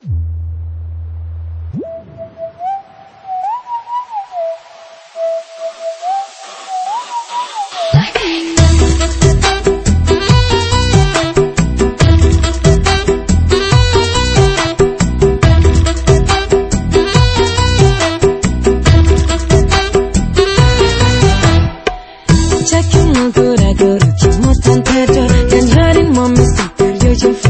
Jakim mau gura-guru, cuma tanpa dan harin mau mesti.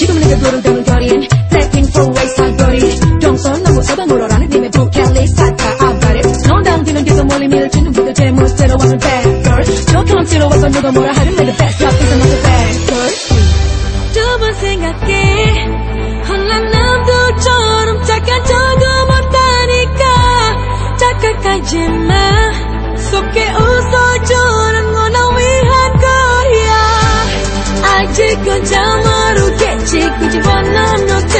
지금 내가 구름다는 거린 Blackpink for race 살거리. 동선 너무 서방으로라는 님의 부켈리 사타 앞다리 넌 당기는 계속 멀리 밀치는 그대 제 모습대로 하는 bad girl 저처럼 싫어와서 누가 뭐라 하든 내가 best up is another bad girl 두번 생각해. 혼란 남도처럼 착한 적은 없다니까 착각하지마. 속에 웃어주는 건나 위한 거야. 아직은 굳이 원하면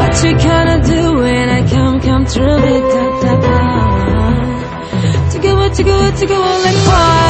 What you gonna do when I come, come through it? Da, da. To go, to go, to go, like.